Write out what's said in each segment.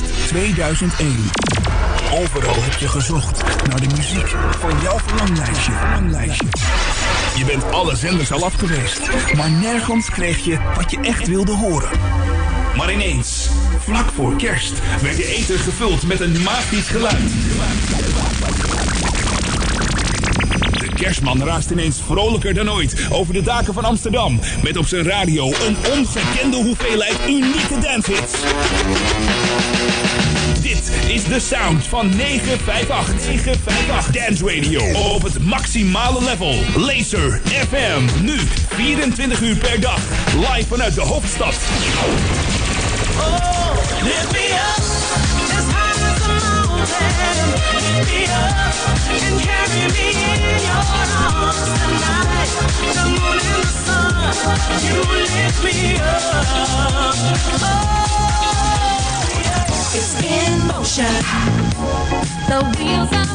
kerst 2001. Overal heb je gezocht naar de muziek van jouw verlanglijstje. verlanglijstje. Je bent alle zenders al af geweest, maar nergens kreeg je wat je echt wilde horen. Maar ineens, vlak voor kerst, werd je eten gevuld met een magisch geluid. Kerstman raast ineens vrolijker dan ooit over de daken van Amsterdam. Met op zijn radio een ongekende hoeveelheid unieke dancehits. Dit is de sound van 958. 958 Dance Radio. Op het maximale level. Laser FM. Nu 24 uur per dag. Live vanuit de hoofdstad. Oh, lift me up. Oh, yeah.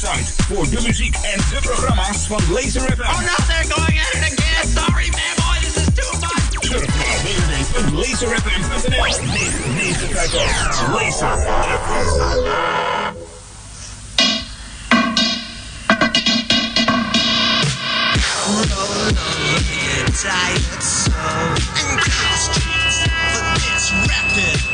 website voor de muziek en de programma's van Laser FM. Oh no, they're going at it again. Sorry, man, boy, this is too much. Surf naar www.laserfm.nl 958 Laser Tired soul and costumes for this rapid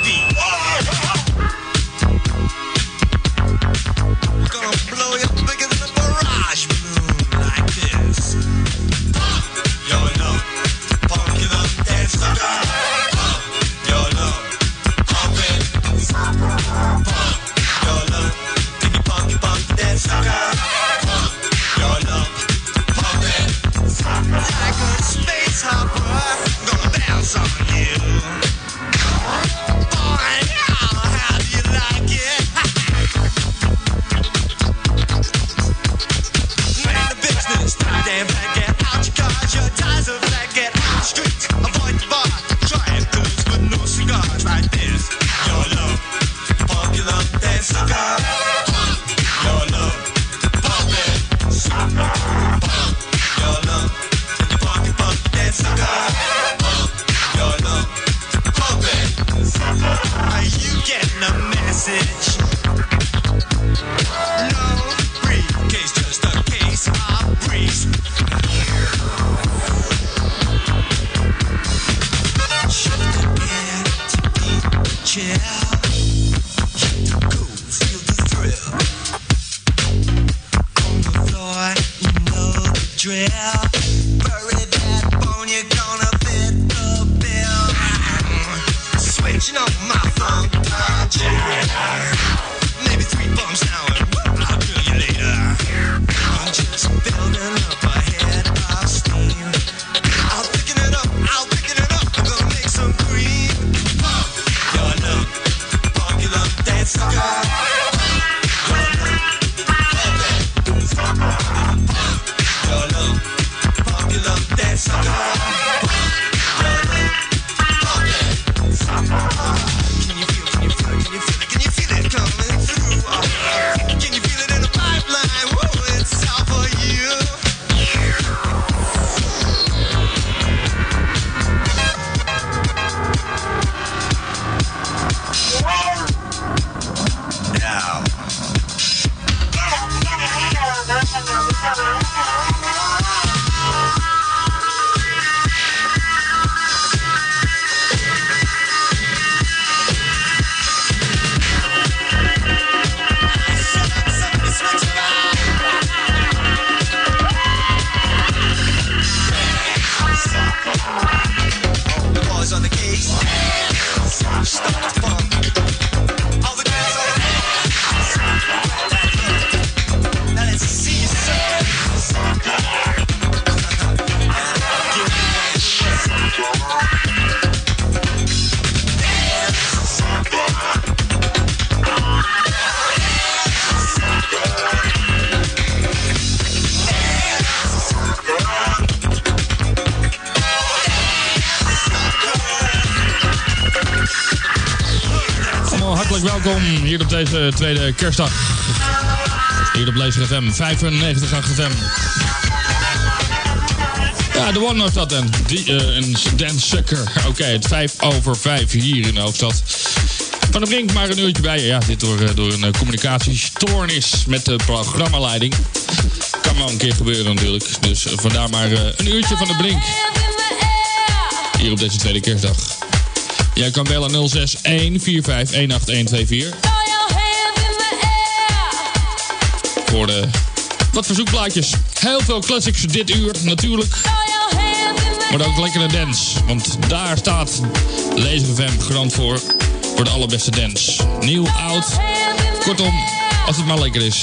you know my phone, Maybe three bumps now. Hier op deze tweede kerstdag. Hier op Laser FM, 95 FM. Ja, de one was dat en eh, een dance sucker. Oké, het 5 over 5 hier in de hoofdstad. Van de Brink maar een uurtje bij. Ja, dit door, eh, door een eh, communicatiestoornis met de programmaleiding. Kan wel een keer gebeuren natuurlijk. Dus vandaar maar een uurtje van de Brink. Hier op deze tweede kerstdag. Jij kan bellen 061 45 18124 voor de wat verzoekplaatjes. Heel veel classics dit uur natuurlijk. Maar ook lekkere dance. Want daar staat Laser FM garant voor. Voor de allerbeste dance. Nieuw, oud. Kortom, als het maar lekker is.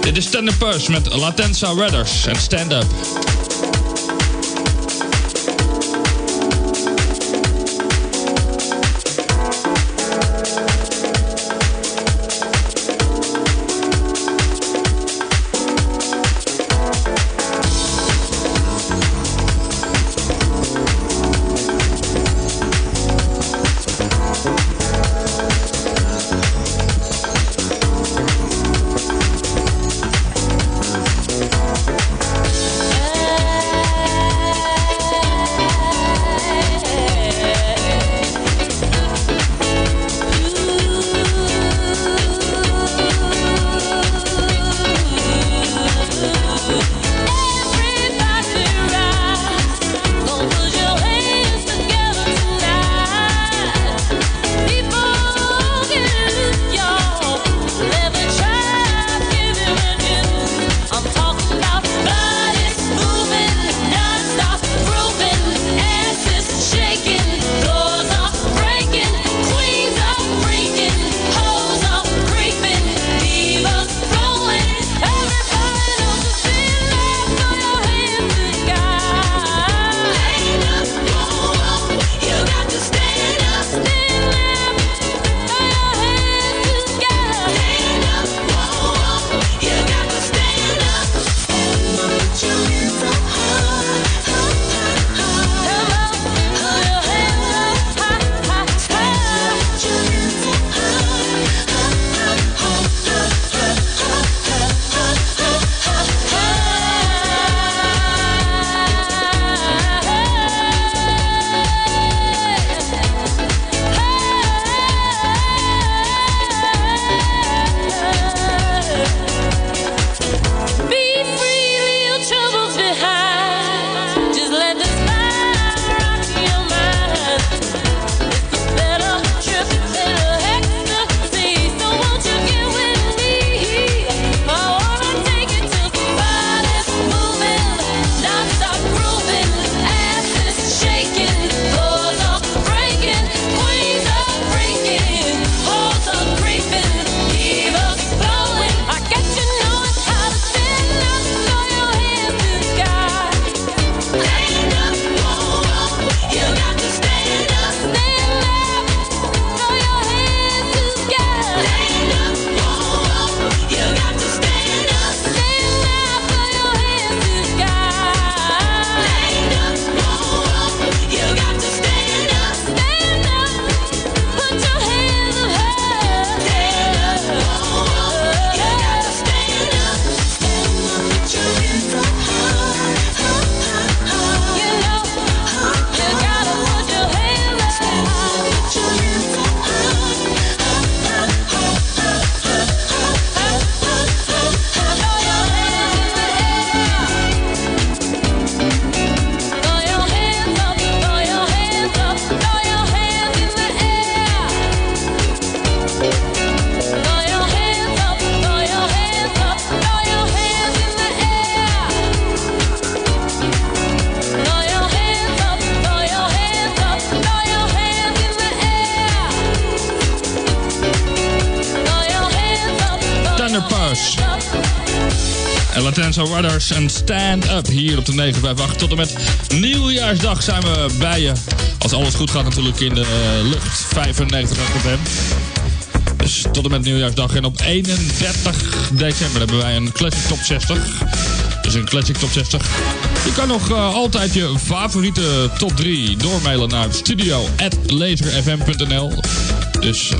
Dit is Stand Up Push met Latenza Redders en Stand Up. Latenza Rudders en Stand Up hier op de 958. Tot en met nieuwjaarsdag zijn we bij je. Als alles goed gaat natuurlijk in de eh, lucht. 95 FM. Dus tot en met nieuwjaarsdag. En op 31 december hebben wij een Classic Top 60. Dus een Classic Top 60. Je kan nog eh, altijd je favoriete top 3 doormailen naar studio.laserfm.nl. Dus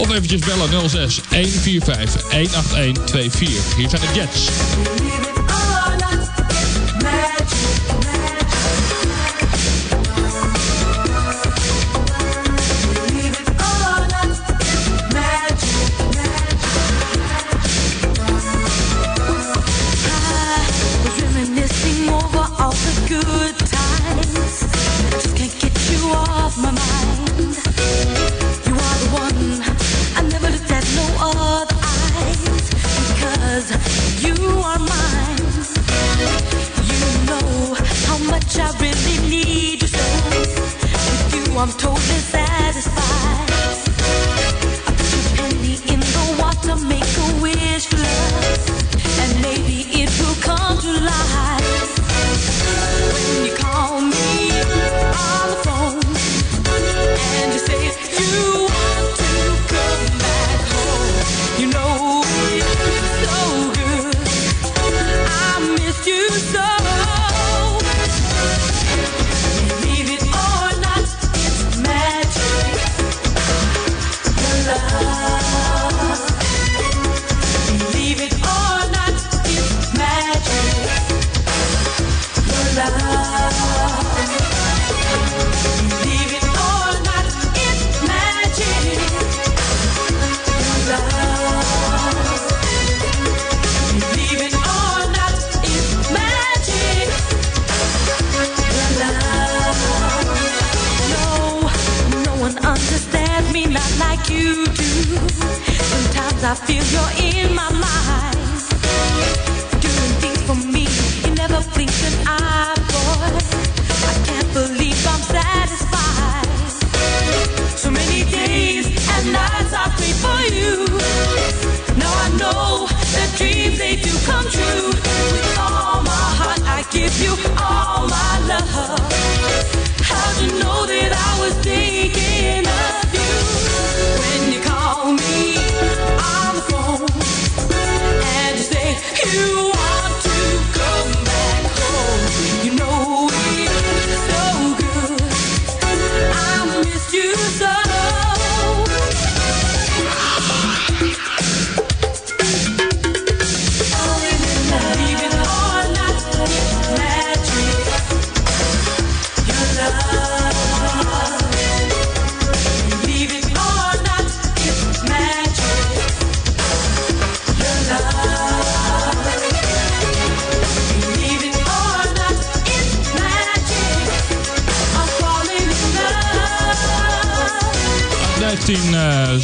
of eventjes bellen 06 145 181 24. Hier zijn de Jets.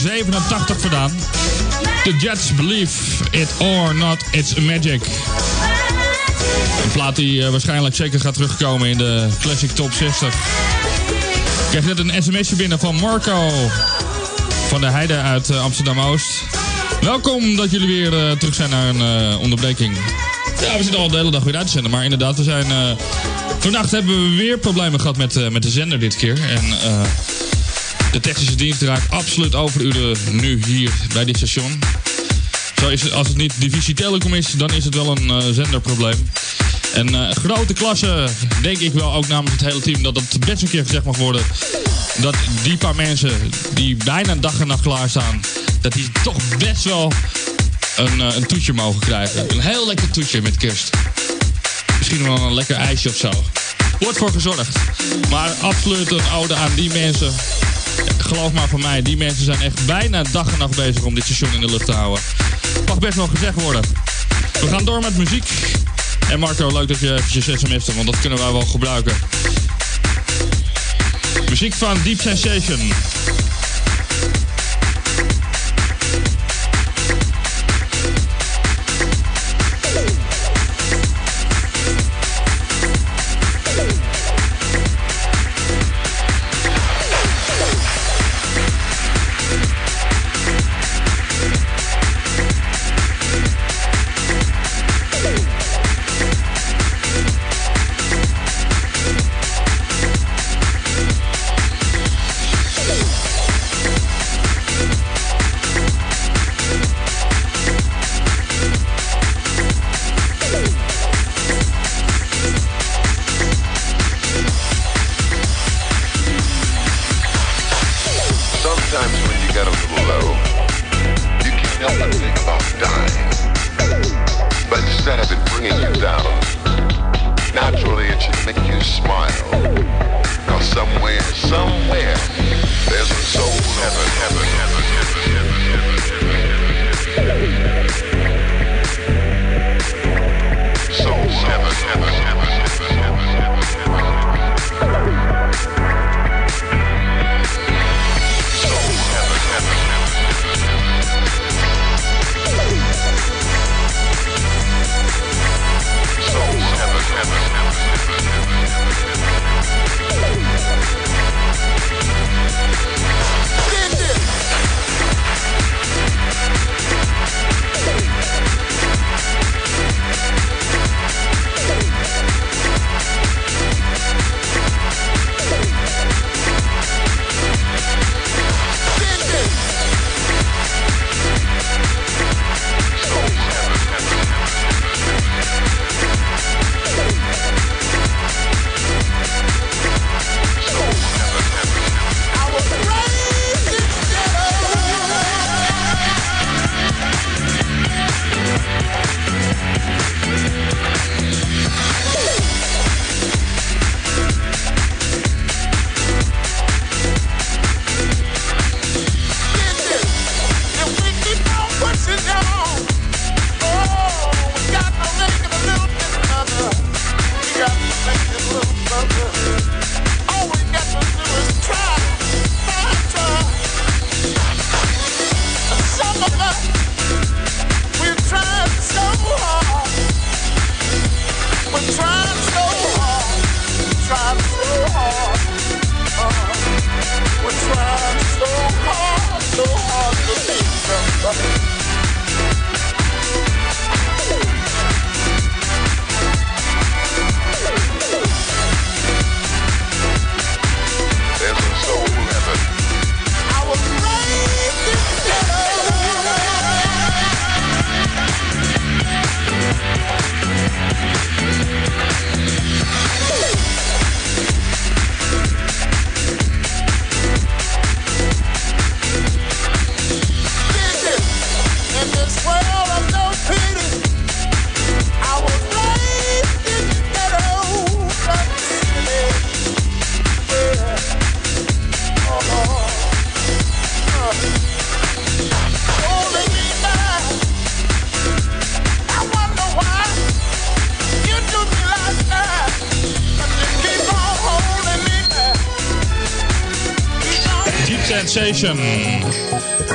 1987 vandaan. The Jets Believe It or Not It's Magic. Een plaat die eh, waarschijnlijk zeker gaat terugkomen in de Classic Top 60. Ik kreeg net een sms'je binnen van Marco van de Heide uit eh, Amsterdam-Oost. Welkom dat jullie weer eh, terug zijn naar een onderbreking. Ja, we zitten al de hele dag weer uit te zenden. Maar inderdaad, we zijn... vannacht hebben we weer problemen gehad met, met de zender dit keer. En... eh, de technische dienst draait absoluut over uren nu hier bij dit station. Zo is het, als het niet Divisie Telecom is, dan is het wel een eh, zenderprobleem. En eh, grote klasse, denk ik wel ook namens het hele team, dat het best een keer gezegd mag worden. Dat die paar mensen die bijna dag en nacht klaarstaan, dat die toch best wel een, eh, een toetje mogen krijgen. Een heel lekker toetje met kerst. Misschien wel een lekker ijsje of zo. Wordt voor gezorgd. Maar absoluut een ode aan die mensen. Geloof maar van mij, die mensen zijn echt bijna dag en nacht bezig om dit station in de lucht te houden. Mag best wel gezegd worden. We gaan door met muziek. En Marco, leuk dat je eventjes sms'te, want dat kunnen wij wel gebruiken. Muziek van Deep Sensation.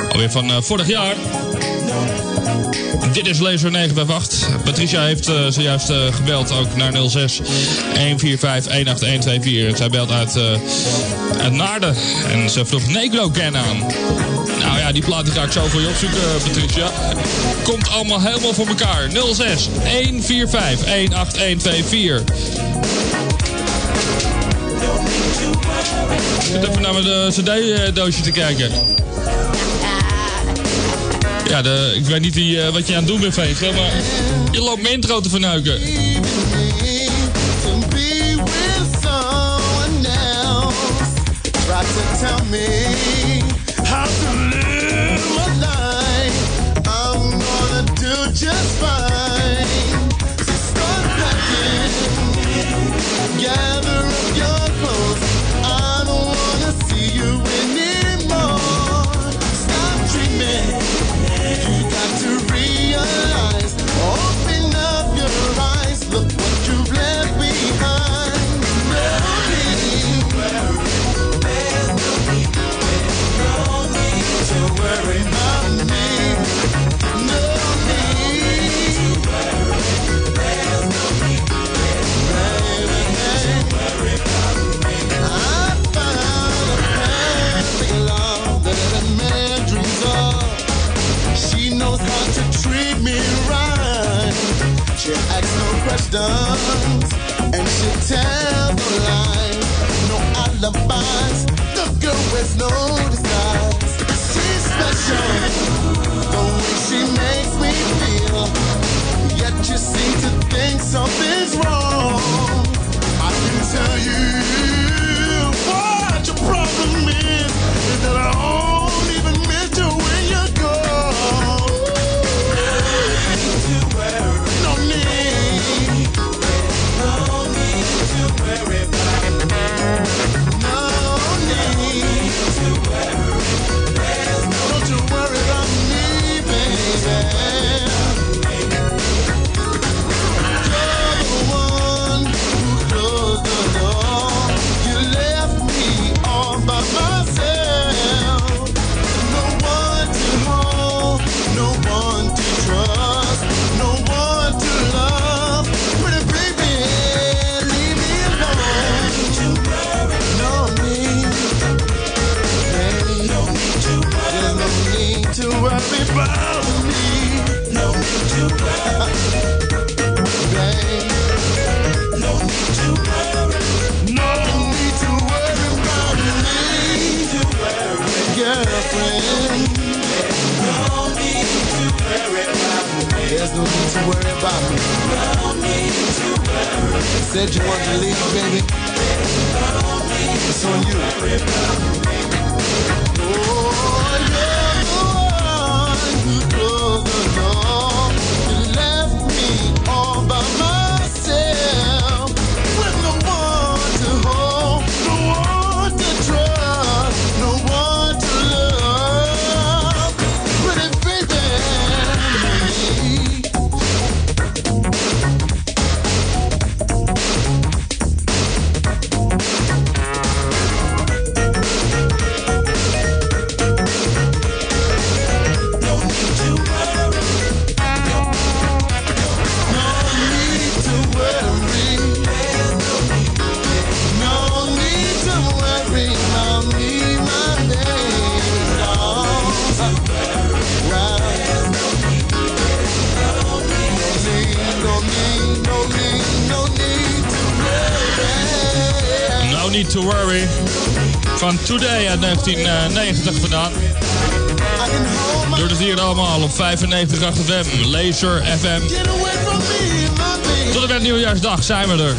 Alweer van eh, vorig jaar. Dit is Laser 958. Patricia heeft eh, zojuist eh, gebeld ook naar 06 145 18124. Zij belt uit, uit Naarden. En ze vroeg Negro Can aan. Nou ja, die plaat ga ik zo voor je opzoeken, Patricia. Komt allemaal helemaal voor elkaar. 06 145 18124. Ik zit even naar mijn cd-doosje te kijken. Ja, ik weet niet die, eh, wat je aan het doen bent, Veger, maar je loopt mijn intro te be She asks no questions and she tells no lies. No alibis. The girl with no disguise. She's special. The way she makes me feel. Yet you seem to think something's wrong. I can tell you Need to Worry. Van Today uit 1990 vandaan. Door het hier allemaal op 95.8 FM, Laser FM. Tot en nieuwjaarsdag zijn we er.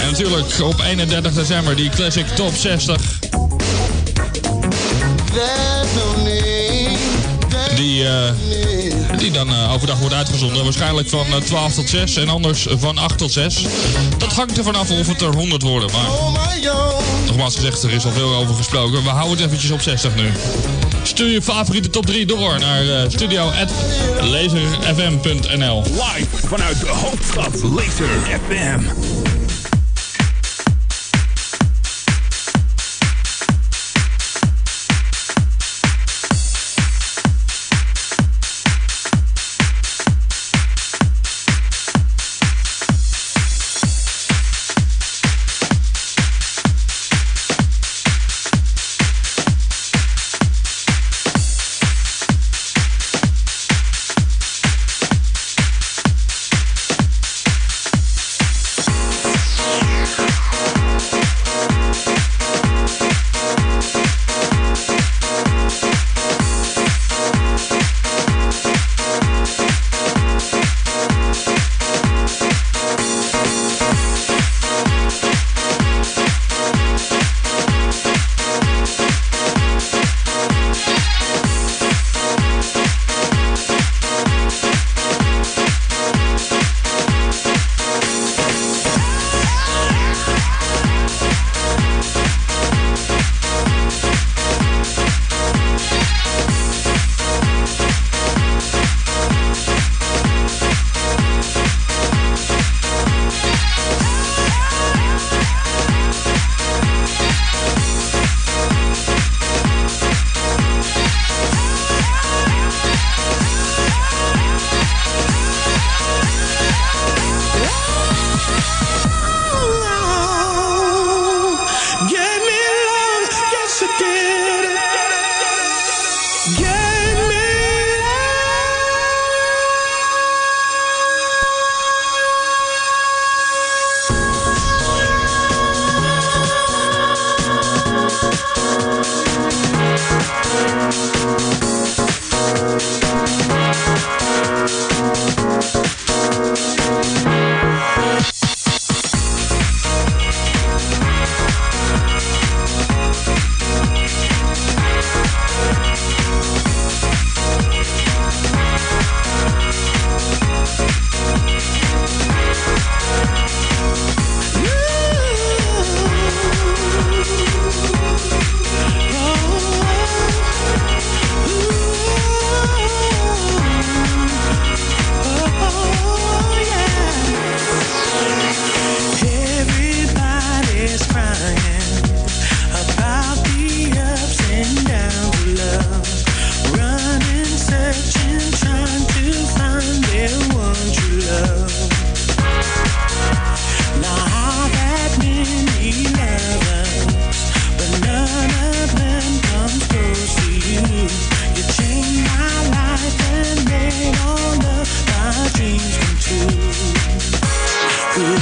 En natuurlijk op 31 december die Classic Top 60. There's no need, there's Die, need. Die dan eh, overdag wordt uitgezonden. Waarschijnlijk van eh, 12 tot 6 en anders van 8 tot 6. Dat hangt er vanaf of het er 100 worden. Maar Oh nogmaals gezegd, er is al veel over gesproken. We houden het eventjes op 60 nu. Stuur je favoriete top 3 door naar uh, studio.laserfm.nl Live vanuit de hoofdstad Laser FM.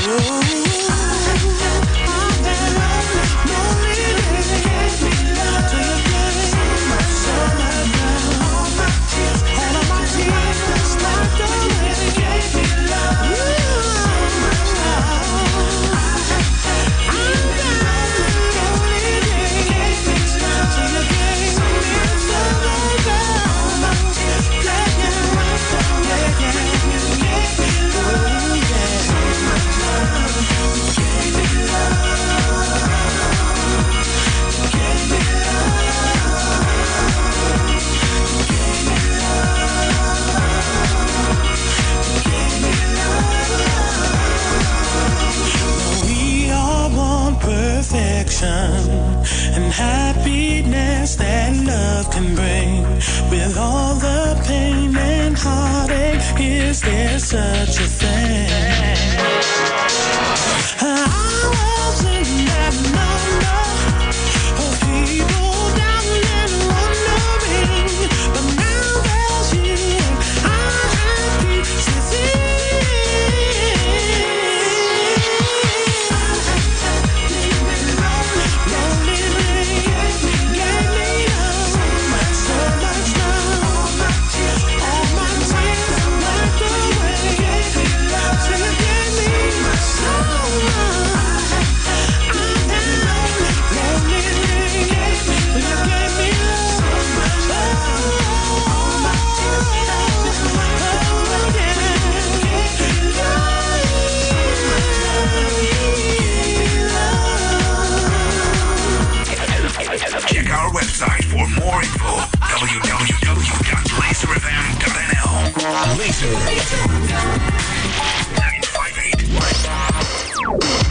Ooh. our website for more info. www.laserfm.nl Laser. 958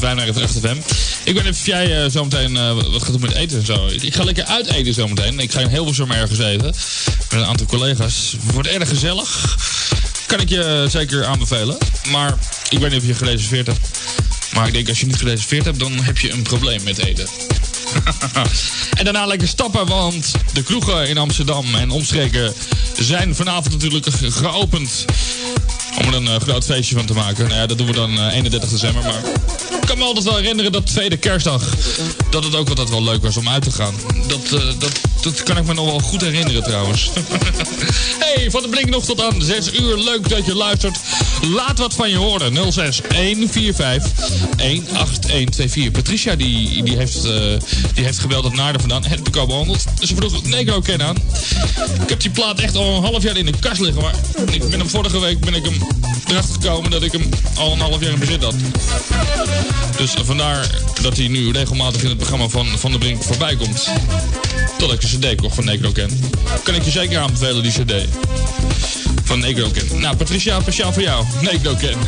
Wij naar het Recht FM. Ik weet niet of jij zo zometeen eh, wat gaat doen met eten en zo. Ik ga lekker uiteten zometeen. Ik ga in Hilversum ergens eten. Met een aantal collega's. Wordt erg gezellig. Kan ik je zeker aanbevelen. Maar ik weet niet of je gereserveerd hebt. Maar ik denk als je niet gereserveerd hebt, dan heb je een probleem met eten. en daarna lekker stappen, want de kroegen in Amsterdam en omstreken zijn vanavond natuurlijk geopend. Om er een eh, groot feestje van te maken. Nou ja, dat doen we dan eh, 31 december. Maar ik kan me altijd wel herinneren dat tweede kerstdag... dat het ook altijd wel leuk was om uit te gaan. Dat, eh, dat, dat kan ik me nog wel goed herinneren trouwens. hey, van de blink nog tot aan 6 uur. Leuk dat je luistert. Laat wat van je horen. 06 145 18124. Patricia die, die, heeft, eh, die heeft gebeld op Naarden vandaan. Het koop behandeld. Ze vroeg Negro Ken aan. Ik heb die plaat echt al een half jaar in de kast liggen. Maar ik ben hem vorige week ben ik hem erachter gekomen dat ik hem al een half jaar in bezit had. Dus vandaar dat hij nu regelmatig in het programma van Van de Brink voorbij komt. Tot ik een cd kocht van Negro Ken. Kan ik je zeker aanbevelen, die cd. Van Negro Ken. Nou, Patricia, speciaal voor jou. Negro Ken.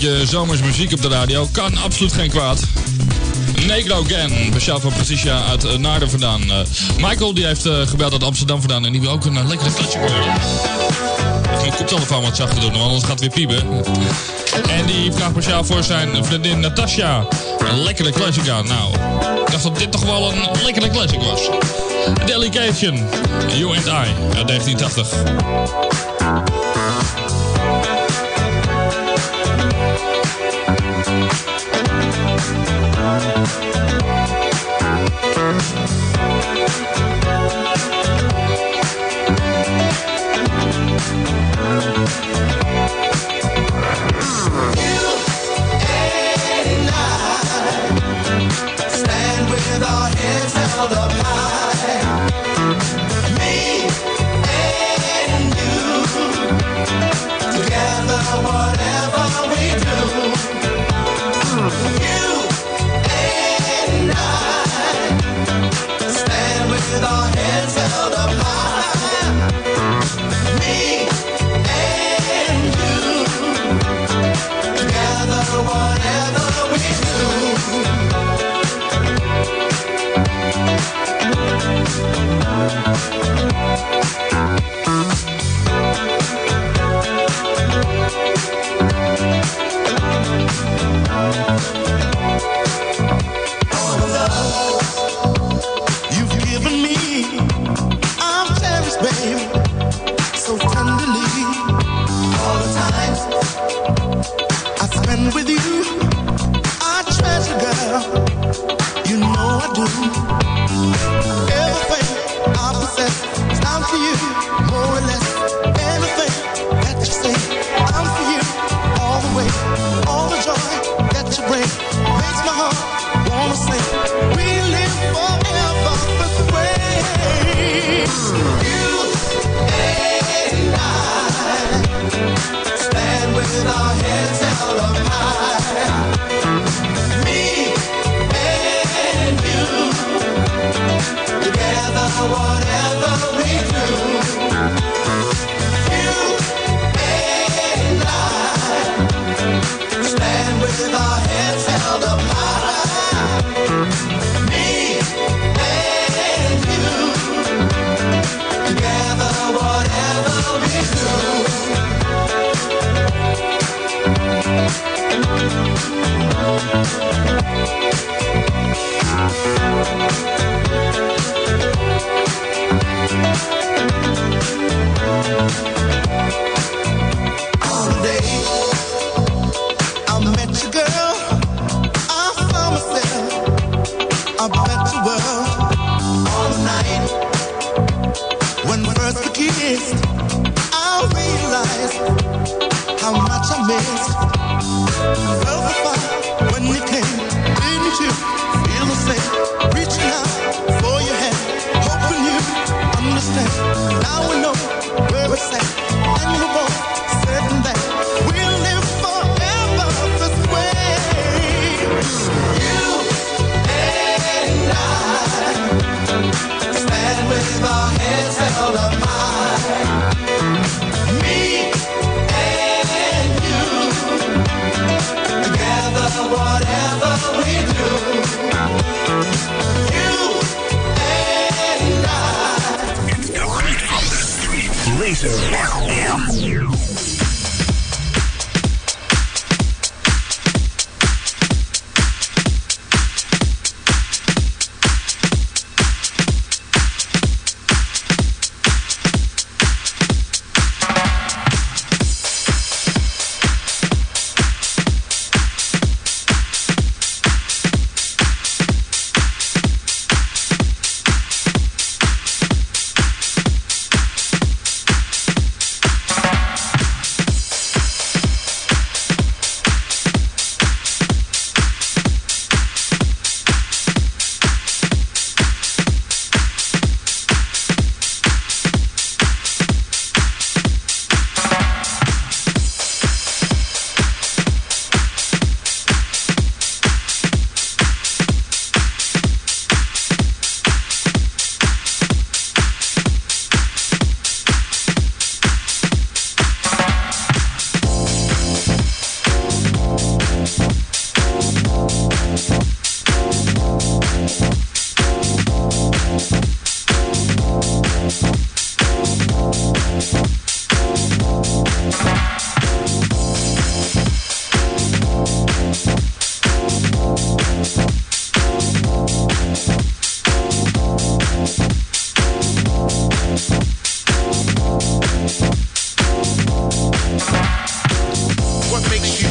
Beetje zomers muziek op de radio kan absoluut geen kwaad. Negro Gan, speciaal van Patricia uit uh, Naarden vandaan. Eh, Michael die heeft eh, gebeld uit Amsterdam vandaan en die wil ook een eh, lekkere klatje. Even mijn koptelefoon wat zachter doen, anders gaat het weer piepen. En die vraagt speciaal voor zijn vriendin Natasha een lekkere classic aan. Nou, ik dacht dat dit toch wel een lekkere classic was. Delegation, You and I, uit 1980.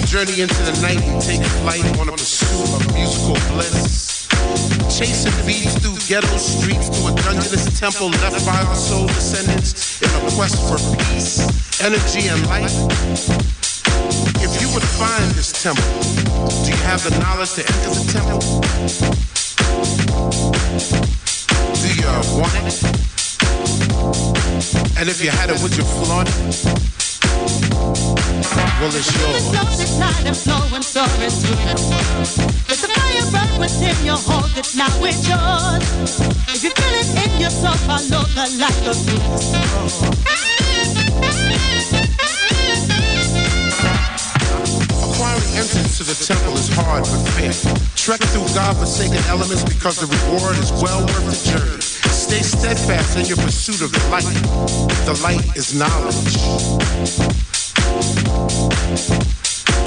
Journey into the night and take flight on a pursuit of musical bliss? Chasing beats through ghetto streets to a dungeonous temple left by our soul descendants in a quest for peace, energy, and light. If you would find this temple, do you have the knowledge to enter the temple? Do you want it? And if you had it, would you flaunt it? Well, it's yours. This night and flowing so it's Let the fire burn within you, hold it now, it's yours. If you feel it in your soul, follow the light of Acquiring entrance to the temple is hard but fair. Trek through God-forsaken elements because the reward is well worth the journey. Stay steadfast in your pursuit of the light. The light is knowledge.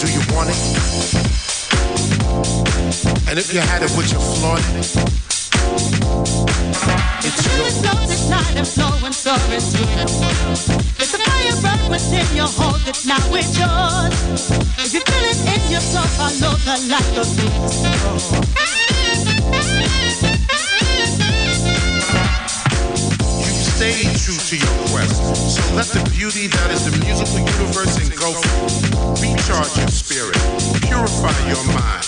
Do you want it? And if you had it, would you flaunt it? It's fire within you, hold it now, it's yours. If you feel it in your the light You true to your quest. So let the beauty that is the musical universe engulf you. Recharge your spirit, purify your mind,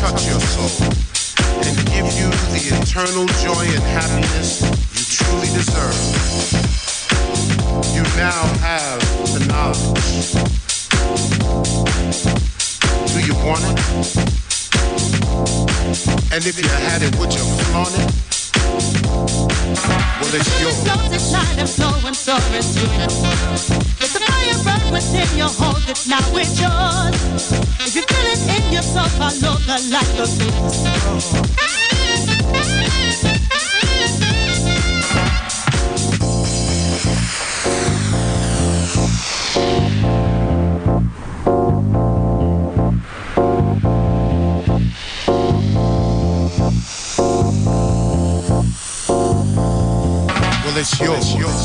touch your soul, and give you the eternal joy and happiness you truly deserve. You now have the knowledge. Do you want it? And if you had it, would you flaunt it? Well, it's it yours. Flow this night and flow and soar into the world. Let the fire burn within you, hold it now, it's yours. If you feel it in your soul, follow the light of Well, it's yours.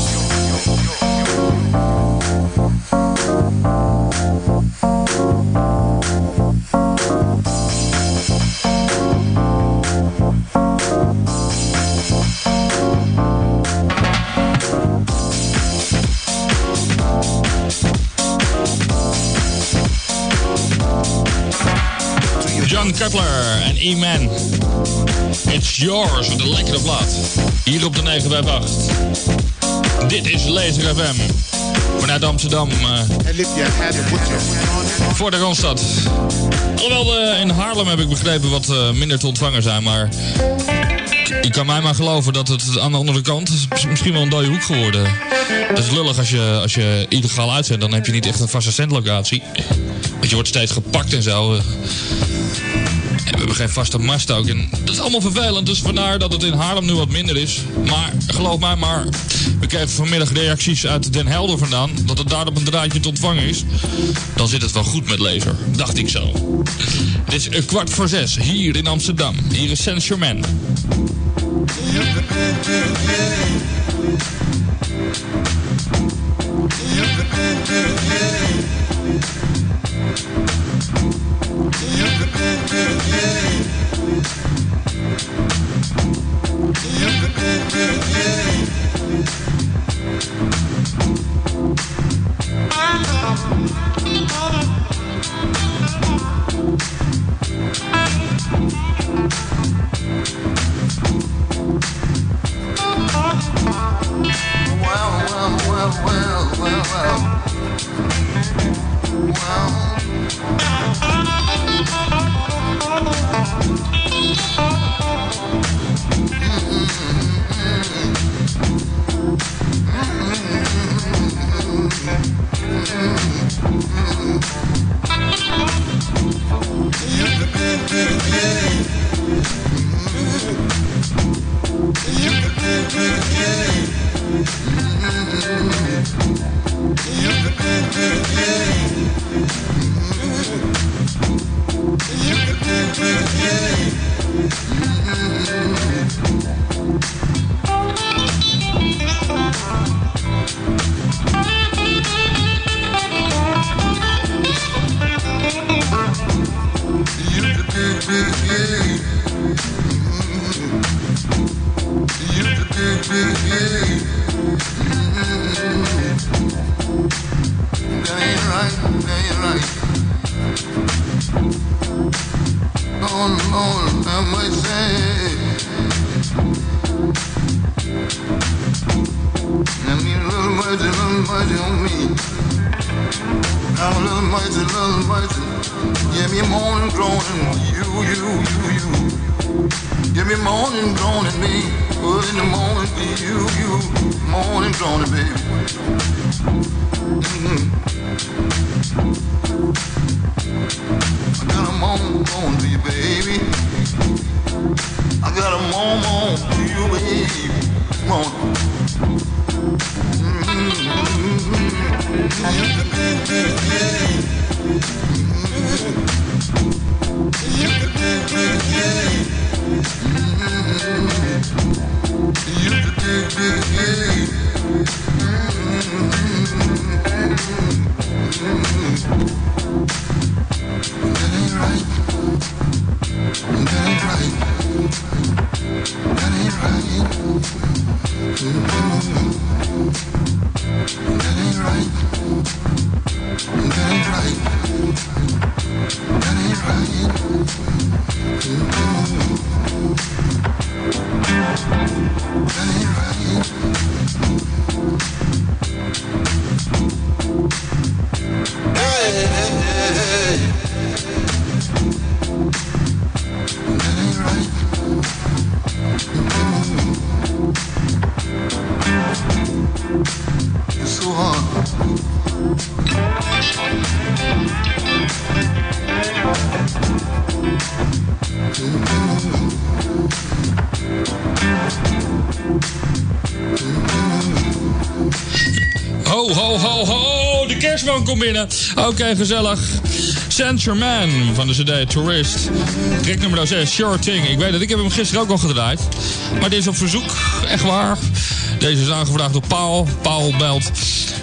Cutler en E-Man. It's yours met een lekkere blad. Hier op de 958. Dit is Laser FM. Vanuit Amsterdam. eh, it? voor de Randstad. Alhoewel de, in Haarlem heb ik begrepen wat eh, minder te ontvangen zijn, maar... Je kan mij maar geloven dat het aan de andere kant is misschien wel een dode hoek geworden. Dat is lullig als je, als je illegaal uitzendt, dan heb je niet echt een vaste zendlocatie. Want je wordt steeds gepakt en zo. Hebben geen vaste mast ook. En dat is allemaal vervelend, dus vandaar dat het in Haarlem nu wat minder is. Maar geloof mij maar, we kregen vanmiddag reacties uit Den Helder vandaan... dat het daar op een draadje te ontvangen is. Dan zit het wel goed met laser, dacht ik zo. Het is een kwart voor zes, hier in Amsterdam. Hier is Saint on it, baby. Mm-hmm. Binnen. Oké, gezellig. Saint Germain van de CD Tourist. Track nummer 6, Sure Thing. Ik weet het, ik heb hem gisteren ook al gedraaid. Maar dit is op verzoek, echt waar. Deze is aangevraagd door Paul. Paul belt,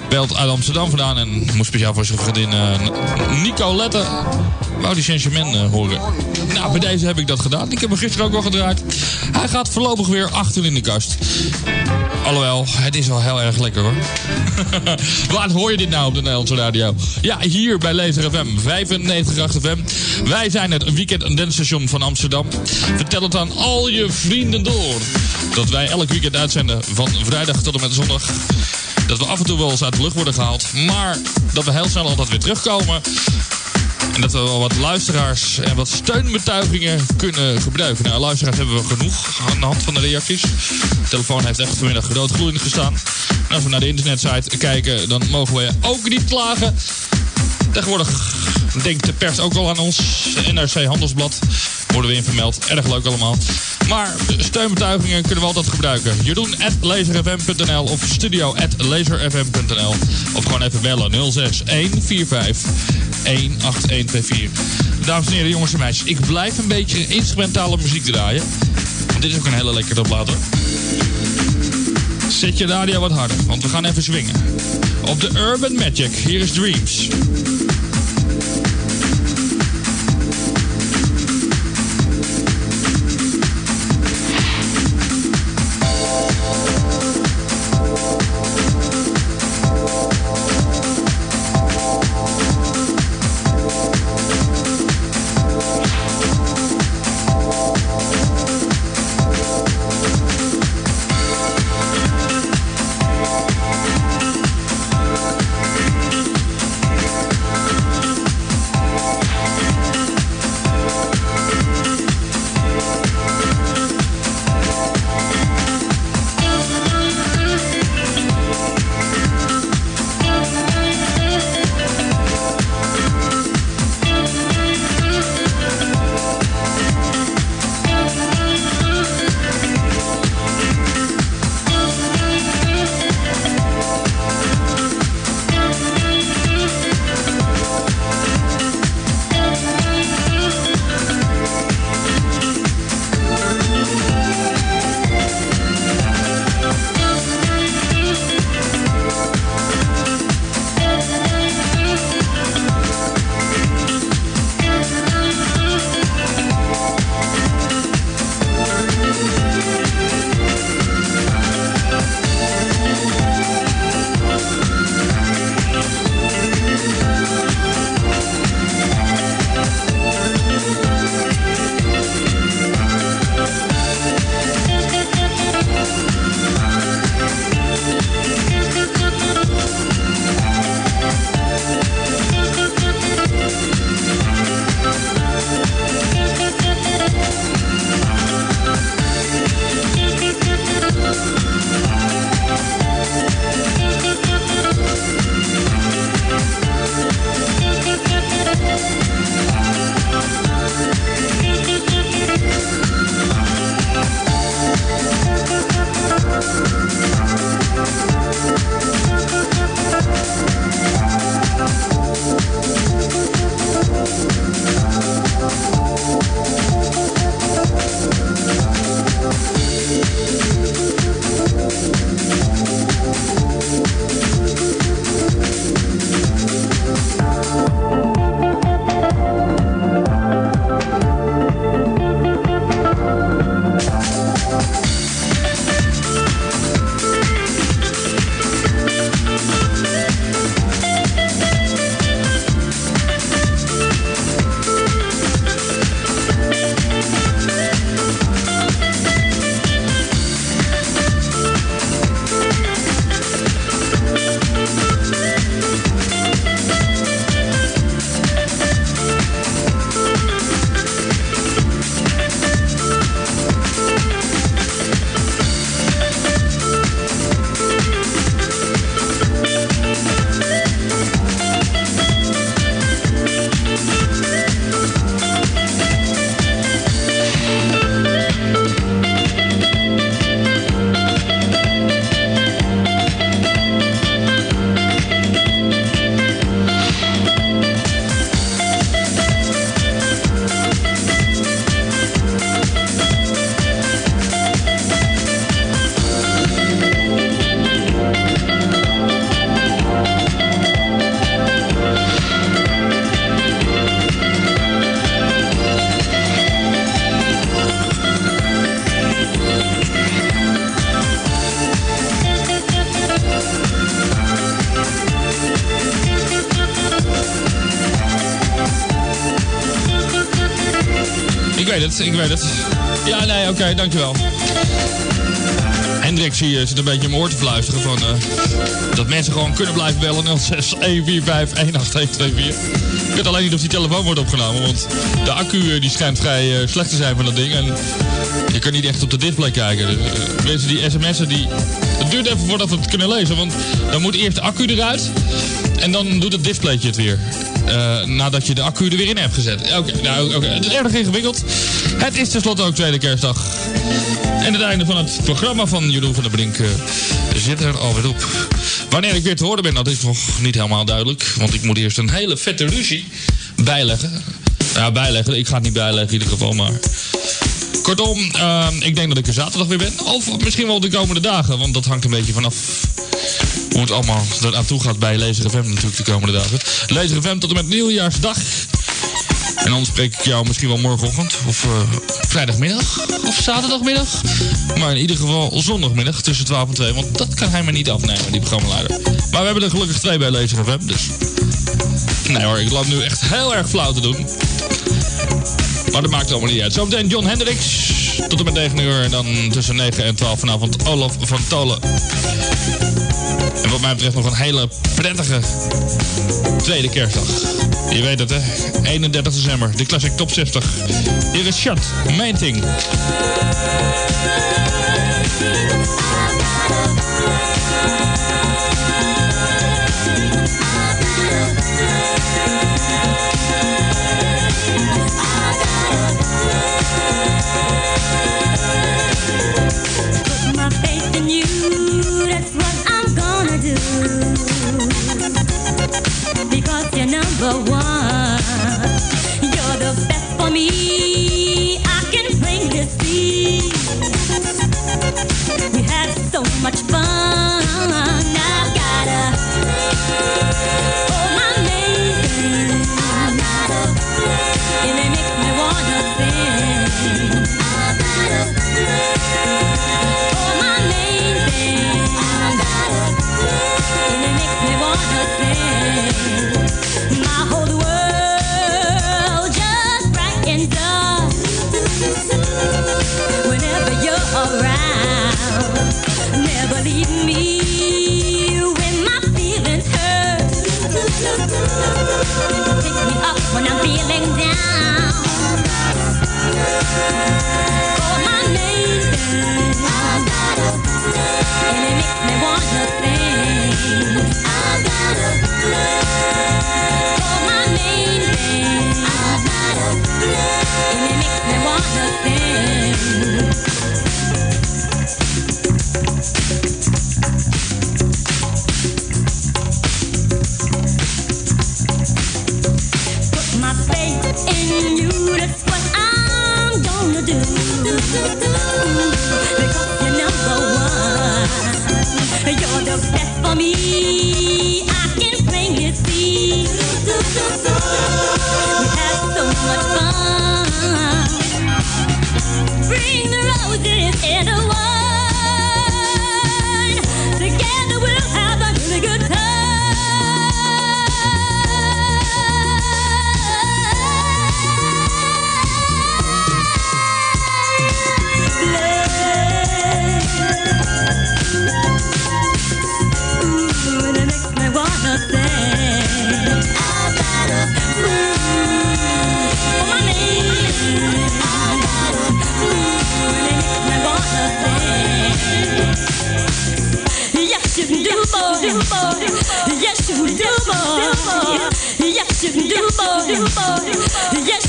belt uit Amsterdam vandaan. En moest speciaal voor zijn vriendin eh, Nico Lette. Wou die Saint Germain eh, horen. Nou, bij deze heb ik dat gedaan. Ik heb hem gisteren ook al gedraaid. Hij gaat voorlopig weer achter in de kast. Alhoewel, het is wel heel erg lekker hoor. Waar hoor je dit nou op de Nederlandse radio? Ja, hier bij Laser FM 95.8 FM. Wij zijn het weekend dansstation van Amsterdam. Vertel het aan al je vrienden door. Dat wij elk weekend uitzenden van vrijdag tot en met zondag. Dat we af en toe wel eens uit de lucht worden gehaald. Maar dat we heel snel altijd weer terugkomen. En dat we wel wat luisteraars en wat steunbetuigingen kunnen gebruiken. Nou, luisteraars hebben we genoeg aan de hand van de reacties. De telefoon heeft echt vanmiddag roodgloeiend gestaan. En als we naar de internetsite kijken, dan mogen we ook niet klagen. Tegenwoordig denkt de pers ook al aan ons. NRC Handelsblad worden we in vermeld. Erg leuk allemaal. Maar steunbetuigingen kunnen we altijd gebruiken. Jeroen at laserfm.nl of studio at laserfm.nl. Of gewoon even bellen 06 145 18124. Dames en heren, jongens en meisjes. Ik blijf een beetje instrumentale muziek draaien. Dit is ook een hele lekkere plaat. Zet je radio wat harder, want we gaan even swingen. Op de Urban Magic, hier is Dreams. Ik weet het. Ja, nee, oké, dankjewel. Hendrik zie zit een beetje in oor te fluisteren van... eh, dat mensen gewoon kunnen blijven bellen 06 145 18124. Ik weet alleen niet of die telefoon wordt opgenomen, want de accu eh, die schijnt vrij eh, slecht te zijn van dat ding. En je kan niet echt op de display kijken. Dus, mensen die sms'en, die... Het duurt even voordat we het kunnen lezen, want dan moet eerst de accu eruit... en dan doet het displaytje het weer. Eh, nadat je de accu er weer in hebt gezet. Oké, nou, oké. Het is erg ingewikkeld. Het is tenslotte ook tweede kerstdag. En het einde van het programma van Jeroen van der Brink eh, zit er alweer op. Wanneer ik weer te horen ben, dat is nog niet helemaal duidelijk. Want ik moet eerst een hele vette ruzie bijleggen. Ja, bijleggen. Ik ga het niet bijleggen in ieder geval, maar... Kortom, eh, ik denk dat ik er zaterdag weer ben. Of misschien wel de komende dagen, want dat hangt een beetje vanaf hoe het allemaal aan toe gaat bij Lezer FM natuurlijk de komende dagen. Lezer FM tot en met nieuwjaarsdag. En dan spreek ik jou misschien wel morgenochtend of eh, vrijdagmiddag of zaterdagmiddag. Maar in ieder geval zondagmiddag tussen 12 en 2, want dat kan hij me niet afnemen, die programmaleider. Maar we hebben er gelukkig twee bij Lezer FM, dus... Nee hoor, ik loop nu echt heel erg flauw te doen. Maar dat maakt allemaal niet uit. Zometeen John Hendricks tot en met 9 uur. En dan tussen 9 en 12 vanavond Olaf van Tolen. En wat mij betreft nog een hele prettige tweede kerstdag. Je weet het hè, 31 december, de Classic Top 60. Hier is Shut, Thing. You can do more. Yes,